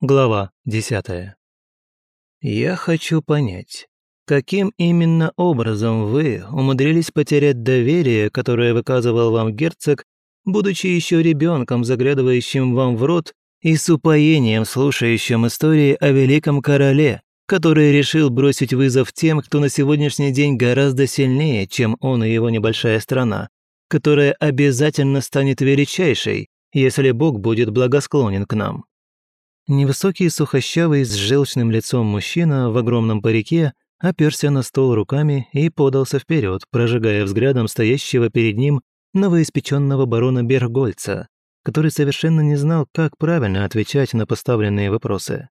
Глава 10. Я хочу понять, каким именно образом вы умудрились потерять доверие, которое выказывал вам герцог, будучи еще ребенком, заглядывающим вам в рот и с упоением слушающим истории о великом короле, который решил бросить вызов тем, кто на сегодняшний день гораздо сильнее, чем он и его небольшая страна, которая обязательно станет величайшей, если Бог будет благосклонен к нам. Невысокий, сухощавый, с желчным лицом мужчина в огромном парике оперся на стол руками и подался вперед, прожигая взглядом стоящего перед ним новоиспеченного барона Бергольца, который совершенно не знал, как правильно отвечать на поставленные вопросы.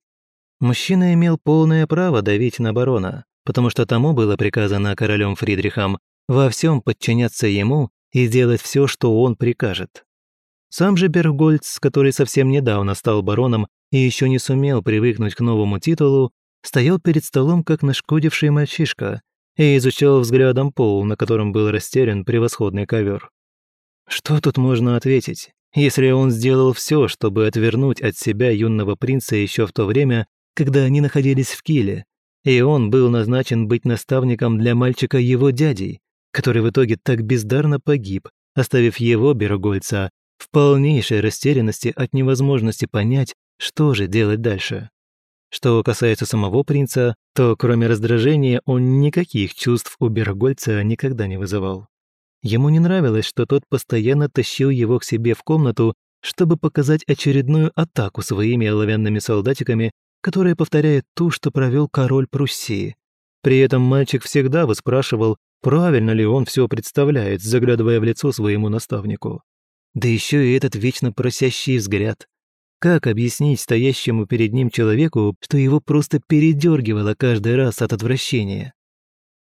Мужчина имел полное право давить на барона, потому что тому было приказано королем Фридрихом во всем подчиняться ему и делать все, что он прикажет. Сам же Бергольц, который совсем недавно стал бароном и еще не сумел привыкнуть к новому титулу, стоял перед столом как нашкодивший мальчишка и изучал взглядом пол, на котором был растерян превосходный ковер. Что тут можно ответить, если он сделал все, чтобы отвернуть от себя юного принца еще в то время, когда они находились в Киле, и он был назначен быть наставником для мальчика его дядей, который в итоге так бездарно погиб, оставив его, Бергольца, в полнейшей растерянности от невозможности понять, что же делать дальше. Что касается самого принца, то кроме раздражения он никаких чувств у Бергольца никогда не вызывал. Ему не нравилось, что тот постоянно тащил его к себе в комнату, чтобы показать очередную атаку своими оловянными солдатиками, которая повторяет ту, что провел король Пруссии. При этом мальчик всегда выспрашивал, правильно ли он все представляет, заглядывая в лицо своему наставнику. Да еще и этот вечно просящий взгляд. Как объяснить стоящему перед ним человеку, что его просто передергивало каждый раз от отвращения?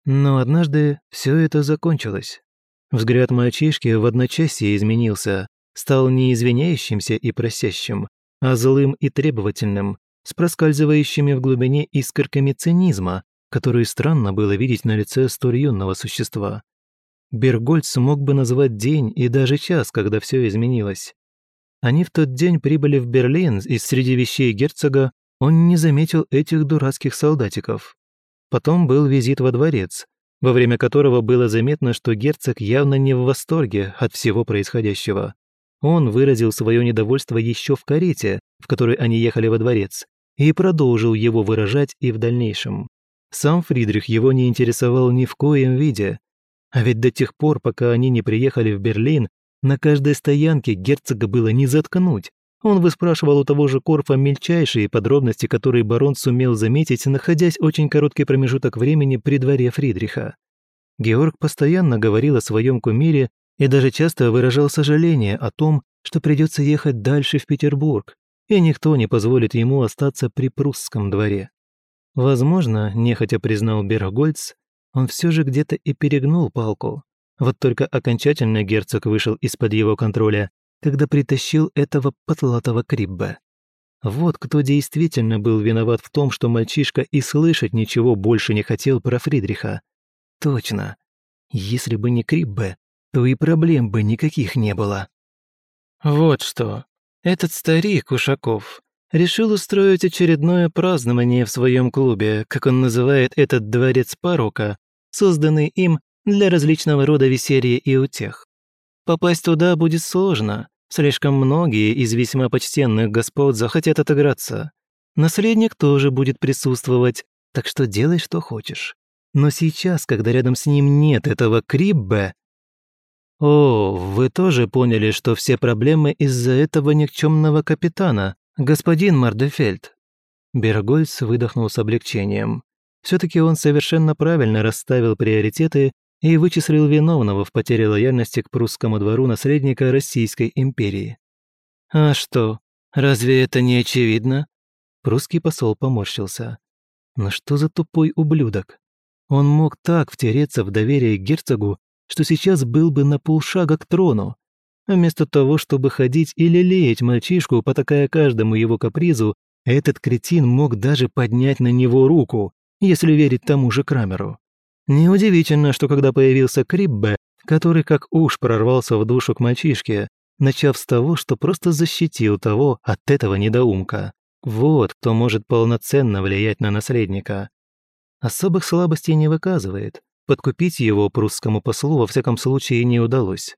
Но однажды все это закончилось. Взгляд мальчишки в одночасье изменился, стал не извиняющимся и просящим, а злым и требовательным, с проскальзывающими в глубине искорками цинизма, которые странно было видеть на лице столь юного существа. Бергольц мог бы назвать день и даже час, когда все изменилось. Они в тот день прибыли в Берлин, и среди вещей герцога он не заметил этих дурацких солдатиков. Потом был визит во дворец, во время которого было заметно, что герцог явно не в восторге от всего происходящего. Он выразил свое недовольство еще в карете, в которой они ехали во дворец, и продолжил его выражать и в дальнейшем. Сам Фридрих его не интересовал ни в коем виде, а ведь до тех пор, пока они не приехали в Берлин, на каждой стоянке герцога было не заткнуть. Он выспрашивал у того же Корфа мельчайшие подробности, которые барон сумел заметить, находясь очень короткий промежуток времени при дворе Фридриха. Георг постоянно говорил о своем кумире и даже часто выражал сожаление о том, что придется ехать дальше в Петербург, и никто не позволит ему остаться при прусском дворе. Возможно, нехотя признал Бергольц, он все же где-то и перегнул палку. Вот только окончательно герцог вышел из-под его контроля, когда притащил этого потлатого крибба. Вот кто действительно был виноват в том, что мальчишка и слышать ничего больше не хотел про Фридриха. Точно. Если бы не Криббе, то и проблем бы никаких не было. Вот что. Этот старик Ушаков решил устроить очередное празднование в своем клубе, как он называет этот дворец порока, созданный им для различного рода веселья и утех. Попасть туда будет сложно, слишком многие из весьма почтенных господ захотят отыграться. Наследник тоже будет присутствовать, так что делай, что хочешь. Но сейчас, когда рядом с ним нет этого Криббе... О, вы тоже поняли, что все проблемы из-за этого никчемного капитана, господин Мардефельд. Бергольц выдохнул с облегчением. Все-таки он совершенно правильно расставил приоритеты и вычислил виновного в потере лояльности к прусскому двору наследника Российской империи. «А что, разве это не очевидно?» Прусский посол поморщился. «Но что за тупой ублюдок? Он мог так втереться в доверие герцогу, что сейчас был бы на полшага к трону, вместо того, чтобы ходить и лелеять мальчишку, потакая каждому его капризу, этот кретин мог даже поднять на него руку если верить тому же Крамеру. Неудивительно, что когда появился Криббе, который как уж прорвался в душу к мальчишке, начав с того, что просто защитил того от этого недоумка. вот кто может полноценно влиять на наследника. Особых слабостей не выказывает. Подкупить его прусскому послу во всяком случае не удалось.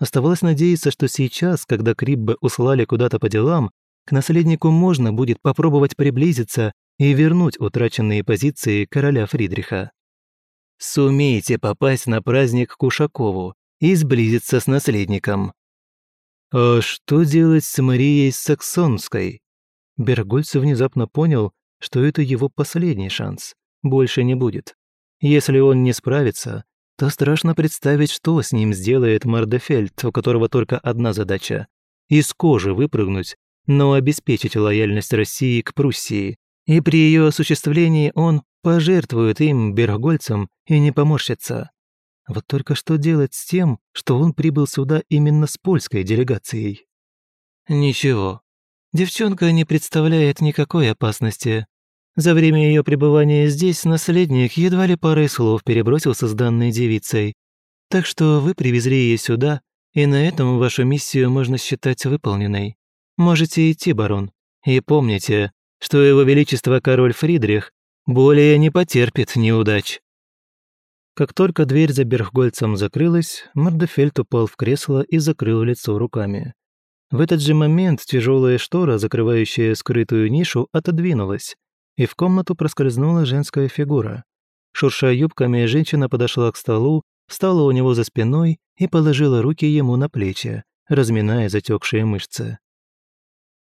Оставалось надеяться, что сейчас, когда Криббе услали куда-то по делам, к наследнику можно будет попробовать приблизиться и вернуть утраченные позиции короля Фридриха. Сумейте попасть на праздник к Ушакову и сблизиться с наследником. А что делать с Марией Саксонской? Бергольц внезапно понял, что это его последний шанс. Больше не будет. Если он не справится, то страшно представить, что с ним сделает Мардефельд, у которого только одна задача – из кожи выпрыгнуть, но обеспечить лояльность России к Пруссии, и при ее осуществлении он пожертвует им, бергольцам, и не поморщится. Вот только что делать с тем, что он прибыл сюда именно с польской делегацией? Ничего. Девчонка не представляет никакой опасности. За время ее пребывания здесь наследник едва ли парой слов перебросился с данной девицей. Так что вы привезли ее сюда, и на этом вашу миссию можно считать выполненной. Можете идти, барон. И помните, что его величество король Фридрих более не потерпит неудач. Как только дверь за Бергольцем закрылась, Мордефельд упал в кресло и закрыл лицо руками. В этот же момент тяжелая штора, закрывающая скрытую нишу, отодвинулась, и в комнату проскользнула женская фигура. Шурша юбками, женщина подошла к столу, встала у него за спиной и положила руки ему на плечи, разминая затекшие мышцы.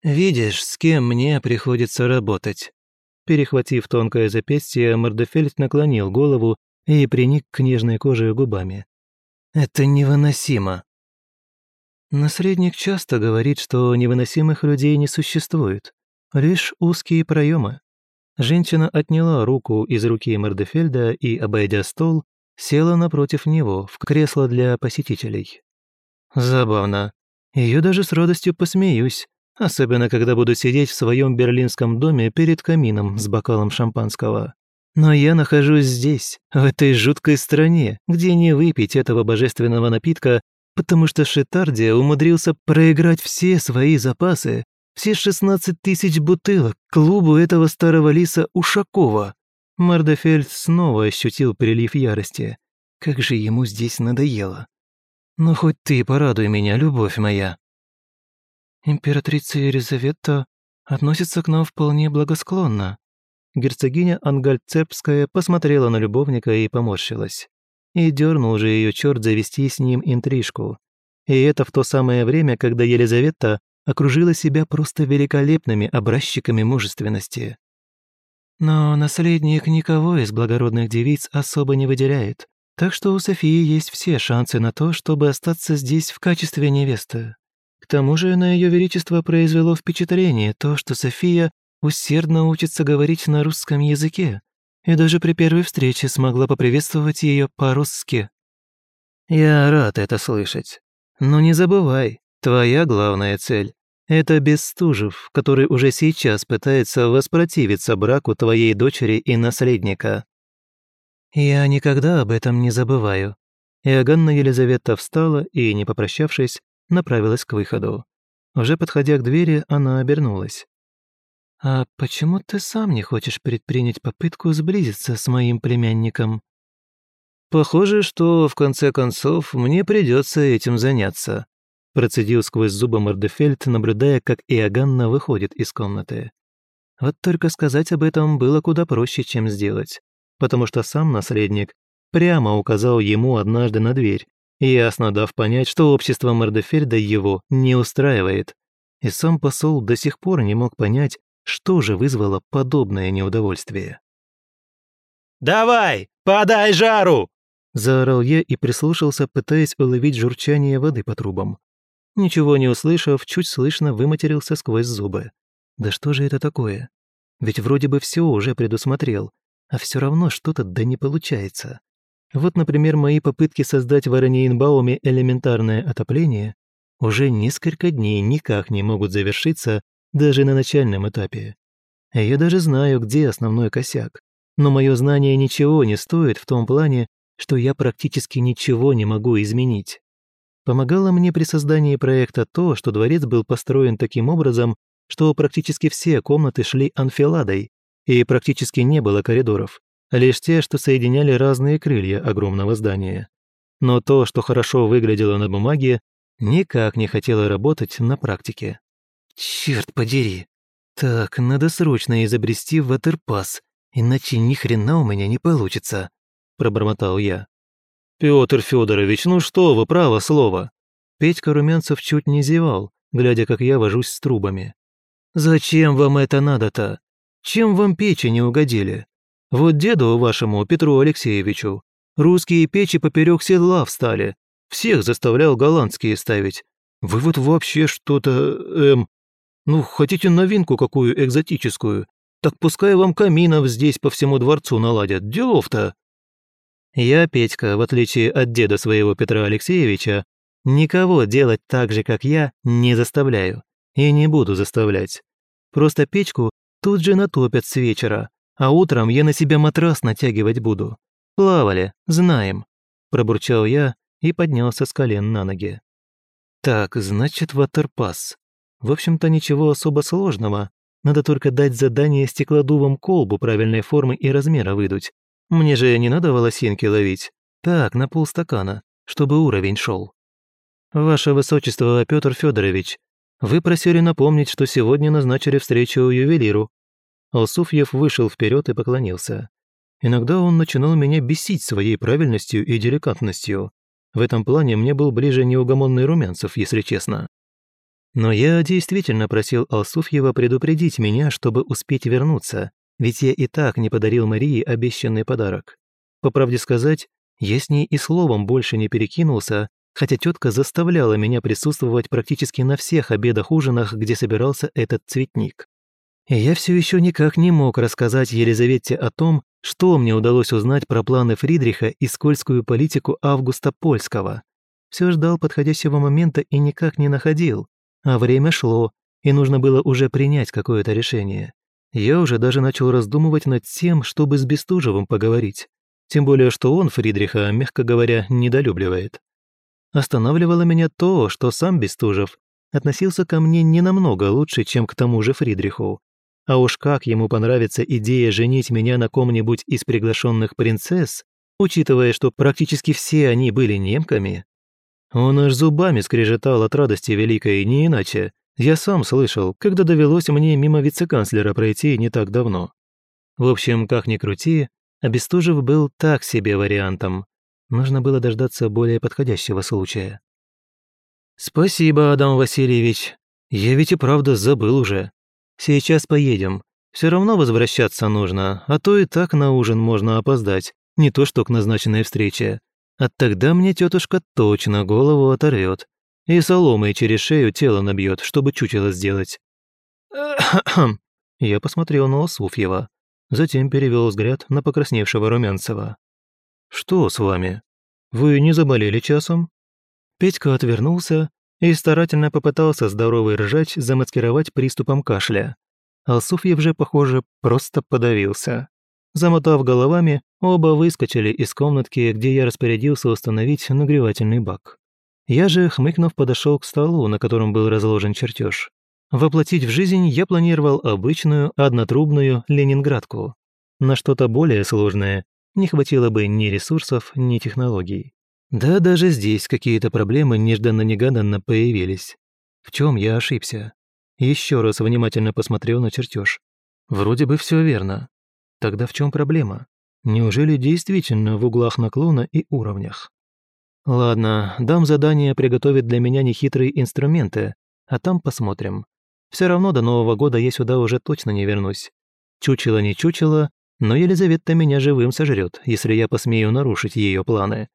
«Видишь, с кем мне приходится работать?» Перехватив тонкое запястье, Мордефельд наклонил голову и приник к нежной коже губами. «Это невыносимо». Наследник часто говорит, что невыносимых людей не существует, лишь узкие проемы. Женщина отняла руку из руки Мордефельда и, обойдя стол, села напротив него в кресло для посетителей. Забавно. Ее даже с радостью посмеюсь, особенно когда буду сидеть в своем берлинском доме перед камином с бокалом шампанского. Но я нахожусь здесь, в этой жуткой стране, где не выпить этого божественного напитка, потому что Шитардия умудрился проиграть все свои запасы, все 16 тысяч бутылок клубу этого старого лиса Ушакова. Мардефельд снова ощутил прилив ярости. Как же ему здесь надоело. «Ну хоть ты порадуй меня, любовь моя», Императрица Елизавета относится к нам вполне благосклонно. Герцогиня Ангальцепская посмотрела на любовника и поморщилась. И дернул же ее черт завести с ним интрижку. И это в то самое время, когда Елизавета окружила себя просто великолепными образчиками мужественности. Но наследник никого из благородных девиц особо не выделяет, так что у Софии есть все шансы на то, чтобы остаться здесь в качестве невесты. К тому же на Ее Величество произвело впечатление то, что София усердно учится говорить на русском языке и даже при первой встрече смогла поприветствовать ее по-русски. «Я рад это слышать. Но не забывай, твоя главная цель — это Бестужев, который уже сейчас пытается воспротивиться браку твоей дочери и наследника». «Я никогда об этом не забываю». Иоганна Елизавета встала и, не попрощавшись, направилась к выходу. Уже подходя к двери, она обернулась. «А почему ты сам не хочешь предпринять попытку сблизиться с моим племянником?» «Похоже, что, в конце концов, мне придется этим заняться», процедил сквозь зубы Мордефельд, наблюдая, как Иоганна выходит из комнаты. Вот только сказать об этом было куда проще, чем сделать, потому что сам наследник прямо указал ему однажды на дверь, ясно дав понять, что общество Мордефельда его не устраивает. И сам посол до сих пор не мог понять, что же вызвало подобное неудовольствие. «Давай, подай жару!» Заорал я и прислушался, пытаясь уловить журчание воды по трубам. Ничего не услышав, чуть слышно выматерился сквозь зубы. Да что же это такое? Ведь вроде бы все уже предусмотрел, а все равно что-то да не получается. Вот, например, мои попытки создать в Араньенбауме элементарное отопление уже несколько дней никак не могут завершиться даже на начальном этапе. Я даже знаю, где основной косяк. Но мое знание ничего не стоит в том плане, что я практически ничего не могу изменить. Помогало мне при создании проекта то, что дворец был построен таким образом, что практически все комнаты шли анфиладой, и практически не было коридоров, лишь те, что соединяли разные крылья огромного здания. Но то, что хорошо выглядело на бумаге, никак не хотело работать на практике. Черт подери! Так, надо срочно изобрести ватерпас, иначе ни хрена у меня не получится, пробормотал я. Петр Федорович, ну что вы, право слово. Петька Румянцев чуть не зевал, глядя, как я вожусь с трубами. «Зачем вам это надо-то? Чем вам печи не угодили? Вот деду вашему, Петру Алексеевичу, русские печи поперек седла встали, всех заставлял голландские ставить. Вы вот вообще что-то, эм... Ну, хотите новинку какую экзотическую? Так пускай вам каминов здесь по всему дворцу наладят, делов-то!» Я, Петька, в отличие от деда своего Петра Алексеевича, никого делать так же, как я, не заставляю. И не буду заставлять. Просто печку тут же натопят с вечера, а утром я на себя матрас натягивать буду. Плавали, знаем. Пробурчал я и поднялся с колен на ноги. Так, значит, ватерпас. В общем-то, ничего особо сложного. Надо только дать задание стеклодувам колбу правильной формы и размера выдуть. Мне же не надо волосинки ловить. Так, на полстакана, чтобы уровень шел. Ваше Высочество, Петр Федорович, вы просили напомнить, что сегодня назначили встречу у ювелиру». Алсуфьев вышел вперед и поклонился. Иногда он начинал меня бесить своей правильностью и деликатностью. В этом плане мне был ближе неугомонный Румянцев, если честно. Но я действительно просил Алсуфьева предупредить меня, чтобы успеть вернуться, ведь я и так не подарил Марии обещанный подарок. По правде сказать, я с ней и словом больше не перекинулся, хотя тетка заставляла меня присутствовать практически на всех обедах-ужинах, где собирался этот цветник. И я все еще никак не мог рассказать Елизавете о том, что мне удалось узнать про планы Фридриха и скользкую политику Августа Польского. Все ждал подходящего момента и никак не находил, а время шло, и нужно было уже принять какое-то решение. Я уже даже начал раздумывать над тем, чтобы с Бестужевым поговорить. Тем более, что он Фридриха, мягко говоря, недолюбливает. Останавливало меня то, что сам Бестужев относился ко мне не намного лучше, чем к тому же Фридриху. А уж как ему понравится идея женить меня на ком-нибудь из приглашенных принцесс, учитывая, что практически все они были немками. Он аж зубами скрежетал от радости великой, не иначе. Я сам слышал, когда довелось мне мимо вице-канцлера пройти не так давно. В общем, как ни крути, Бестужев был так себе вариантом. Нужно было дождаться более подходящего случая. «Спасибо, Адам Васильевич. Я ведь и правда забыл уже. Сейчас поедем. Все равно возвращаться нужно, а то и так на ужин можно опоздать, не то что к назначенной встрече. А тогда мне тетушка точно голову оторвет и соломой через шею тело набьет, чтобы чучело сделать». Я посмотрел на Осуфьева, затем перевел взгляд на покрасневшего Румянцева. «Что с вами? Вы не заболели часом?» Петька отвернулся и старательно попытался здоровый ржач замаскировать приступом кашля. Алсуфьев же, похоже, просто подавился. Замотав головами, оба выскочили из комнатки, где я распорядился установить нагревательный бак. Я же, хмыкнув, подошел к столу, на котором был разложен чертеж. Воплотить в жизнь я планировал обычную, однотрубную ленинградку. На что-то более сложное не хватило бы ни ресурсов, ни технологий. Да даже здесь какие-то проблемы нежданно-негаданно появились. В чем я ошибся? Еще раз внимательно посмотрел на чертеж. Вроде бы все верно. Тогда в чем проблема? Неужели действительно в углах наклона и уровнях? Ладно, дам задание приготовить для меня нехитрые инструменты, а там посмотрим. Все равно до Нового года я сюда уже точно не вернусь. Чучело не чучело, но Елизавета меня живым сожрет, если я посмею нарушить ее планы.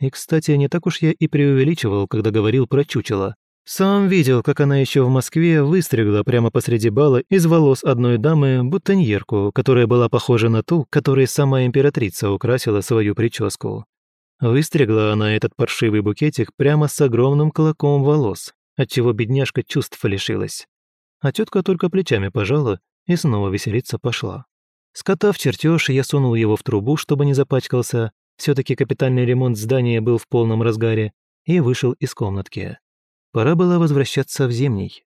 И, кстати, не так уж я и преувеличивал, когда говорил про чучело. Сам видел, как она еще в Москве выстригла прямо посреди бала из волос одной дамы бутоньерку, которая была похожа на ту, которой сама императрица украсила свою прическу. Выстригла она этот паршивый букетик прямо с огромным клоком волос, отчего бедняжка чувств лишилась. А тетка только плечами пожала и снова веселиться пошла. Скотав чертеж, я сунул его в трубу, чтобы не запачкался, все таки капитальный ремонт здания был в полном разгаре, и вышел из комнатки. Пора было возвращаться в Зимний.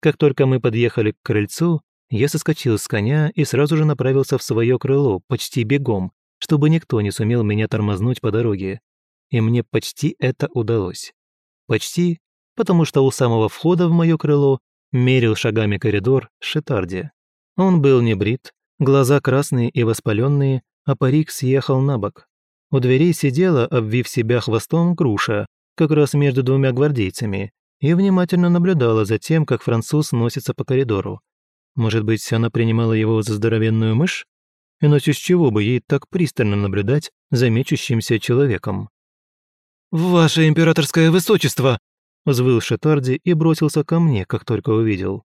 Как только мы подъехали к крыльцу, я соскочил с коня и сразу же направился в свое крыло, почти бегом, чтобы никто не сумел меня тормознуть по дороге. И мне почти это удалось. Почти, потому что у самого входа в мое крыло мерил шагами коридор Шитарди. Он был не брит, глаза красные и воспаленные, а парик съехал на бок. У дверей сидела, обвив себя хвостом, груша, как раз между двумя гвардейцами, и внимательно наблюдала за тем, как француз носится по коридору. Может быть, она принимала его за здоровенную мышь? Иначе с чего бы ей так пристально наблюдать за мечущимся человеком? «Ваше императорское высочество!» взвыл Шатарди и бросился ко мне, как только увидел.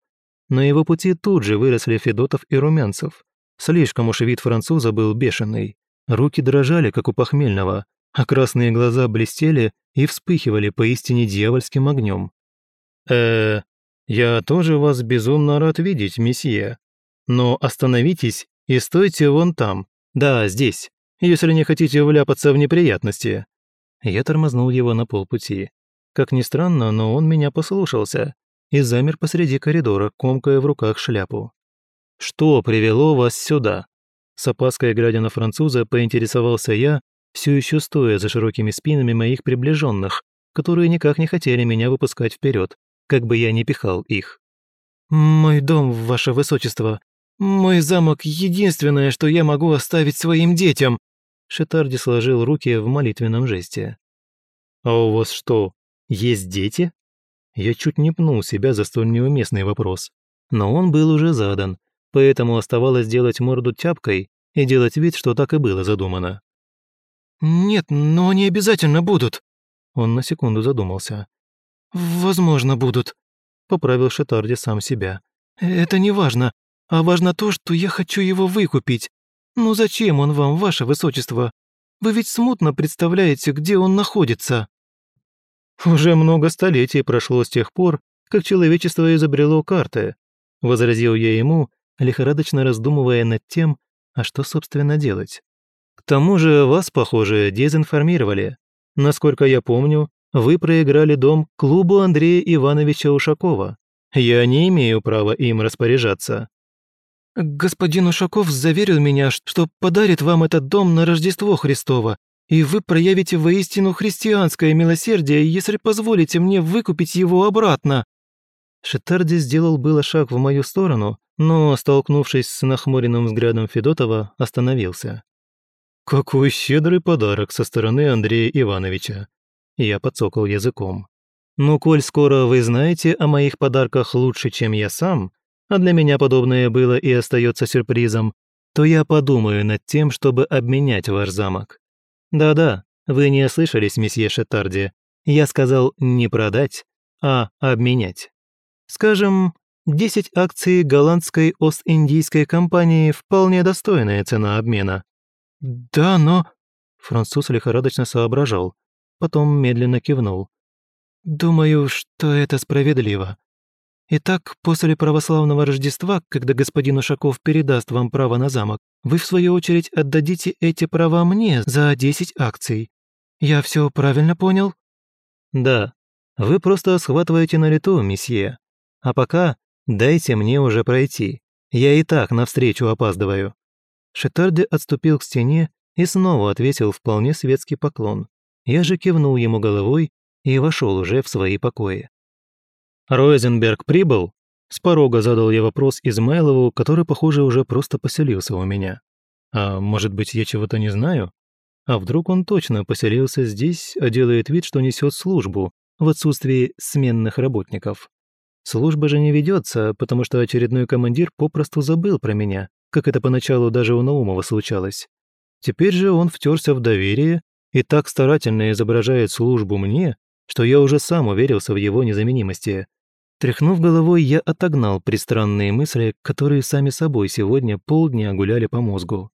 На его пути тут же выросли Федотов и Румянцев. Слишком уж вид француза был бешеный. Руки дрожали, как у похмельного, а красные глаза блестели и вспыхивали поистине дьявольским огнем. э я тоже вас безумно рад видеть, месье. Но остановитесь и стойте вон там, да, здесь, если не хотите вляпаться в неприятности». Я тормознул его на полпути. Как ни странно, но он меня послушался и замер посреди коридора, комкая в руках шляпу. «Что привело вас сюда?» С опаской глядя на француза, поинтересовался я, все еще стоя за широкими спинами моих приближенных, которые никак не хотели меня выпускать вперед, как бы я ни пихал их. «Мой дом, ваше высочество. Мой замок — единственное, что я могу оставить своим детям!» Шитарди сложил руки в молитвенном жесте. «А у вас что, есть дети?» Я чуть не пнул себя за столь неуместный вопрос. Но он был уже задан, поэтому оставалось делать морду тяпкой и делать вид, что так и было задумано. «Нет, но они обязательно будут!» Он на секунду задумался. «Возможно, будут», — поправил Шатарди сам себя. «Это не важно, а важно то, что я хочу его выкупить. Ну зачем он вам, ваше высочество? Вы ведь смутно представляете, где он находится». «Уже много столетий прошло с тех пор, как человечество изобрело карты», — возразил я ему, лихорадочно раздумывая над тем, а что, собственно, делать. «К тому же вас, похоже, дезинформировали. Насколько я помню, вы проиграли дом клубу Андрея Ивановича Ушакова. Я не имею права им распоряжаться». «Господин Ушаков заверил меня, что подарит вам этот дом на Рождество Христово, и вы проявите воистину христианское милосердие, если позволите мне выкупить его обратно». Шитарди сделал было шаг в мою сторону, но, столкнувшись с нахмуренным взглядом Федотова, остановился. «Какой щедрый подарок со стороны Андрея Ивановича!» Я подсокал языком. «Ну, коль скоро вы знаете о моих подарках лучше, чем я сам, а для меня подобное было и остается сюрпризом, то я подумаю над тем, чтобы обменять ваш замок. Да-да, вы не ослышались, месье Шетарди. Я сказал не продать, а обменять. Скажем, 10 акций голландской Ост-Индийской компании вполне достойная цена обмена. Да, но... Француз лихорадочно соображал, потом медленно кивнул. Думаю, что это справедливо. Итак, после православного Рождества, когда господин Ушаков передаст вам право на замок, вы, в свою очередь, отдадите эти права мне за 10 акций. Я все правильно понял? Да. Вы просто схватываете на лету, месье. А пока дайте мне уже пройти. Я и так навстречу опаздываю». Шетарди отступил к стене и снова ответил вполне светский поклон. Я же кивнул ему головой и вошел уже в свои покои. «Ройзенберг прибыл?» С порога задал я вопрос Измайлову, который, похоже, уже просто поселился у меня. А может быть, я чего-то не знаю? А вдруг он точно поселился здесь, а делает вид, что несет службу в отсутствии сменных работников? Служба же не ведется, потому что очередной командир попросту забыл про меня, как это поначалу даже у Наумова случалось. Теперь же он втерся в доверие и так старательно изображает службу мне, что я уже сам уверился в его незаменимости. Тряхнув головой, я отогнал пристранные мысли, которые сами собой сегодня полдня гуляли по мозгу.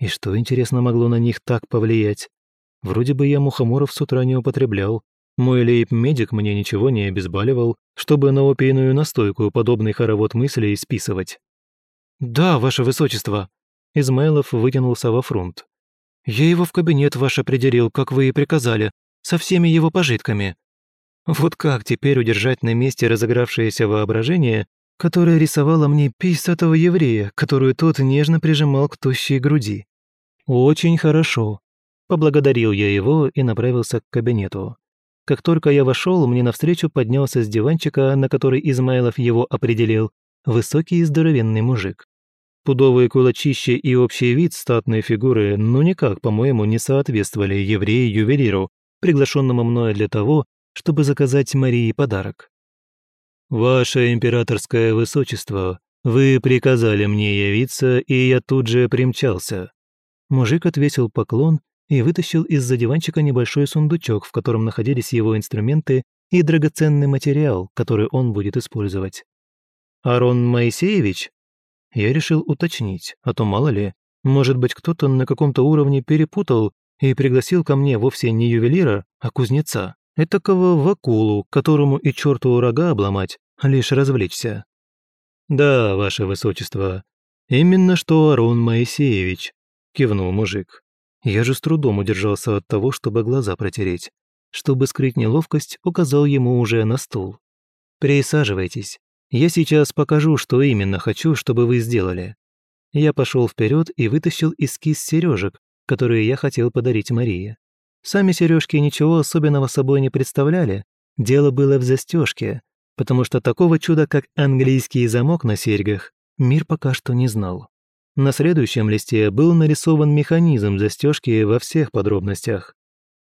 И что, интересно, могло на них так повлиять? Вроде бы я мухоморов с утра не употреблял. Мой лейб-медик мне ничего не обезболивал, чтобы на опийную настойку подобный хоровод мыслей списывать. «Да, ваше высочество», — Измайлов вытянулся во фронт. «Я его в кабинет ваш определил, как вы и приказали, со всеми его пожитками. Вот как теперь удержать на месте разыгравшееся воображение, которая рисовала мне писатого еврея, которую тот нежно прижимал к тощей груди. «Очень хорошо», – поблагодарил я его и направился к кабинету. Как только я вошел, мне навстречу поднялся с диванчика, на который Измайлов его определил, высокий и здоровенный мужик. Пудовые кулачища и общий вид статной фигуры ну никак, по-моему, не соответствовали еврею-ювелиру, приглашенному мною для того, чтобы заказать Марии подарок. «Ваше императорское высочество, вы приказали мне явиться, и я тут же примчался». Мужик отвесил поклон и вытащил из-за диванчика небольшой сундучок, в котором находились его инструменты и драгоценный материал, который он будет использовать. «Арон Моисеевич?» Я решил уточнить, а то мало ли, может быть, кто-то на каком-то уровне перепутал и пригласил ко мне вовсе не ювелира, а кузнеца. Этакого вакулу, которому и черту рога обломать, лишь развлечься. «Да, ваше высочество, именно что Арон Моисеевич», – кивнул мужик. Я же с трудом удержался от того, чтобы глаза протереть. Чтобы скрыть неловкость, указал ему уже на стул. «Присаживайтесь. Я сейчас покажу, что именно хочу, чтобы вы сделали». Я пошел вперед и вытащил эскиз сережек, которые я хотел подарить Марии. Сами сережки ничего особенного собой не представляли, дело было в застежке, потому что такого чуда, как английский замок на серьгах, мир пока что не знал. На следующем листе был нарисован механизм застежки во всех подробностях.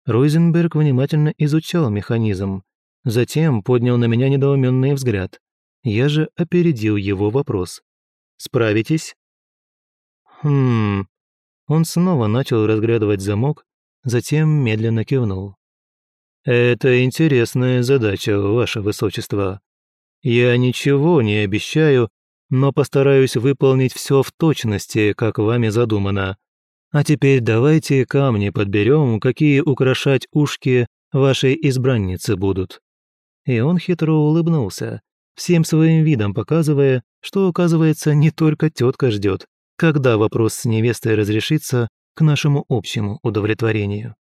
Ройзенберг внимательно изучал механизм, затем поднял на меня недоуменный взгляд. Я же опередил его вопрос. «Справитесь?» «Хм...» Он снова начал разглядывать замок, затем медленно кивнул. «Это интересная задача, ваше высочество. Я ничего не обещаю, но постараюсь выполнить все в точности, как вами задумано. А теперь давайте камни подберем, какие украшать ушки вашей избранницы будут». И он хитро улыбнулся, всем своим видом показывая, что, оказывается, не только тетка ждет, когда вопрос с невестой разрешится к нашему общему удовлетворению.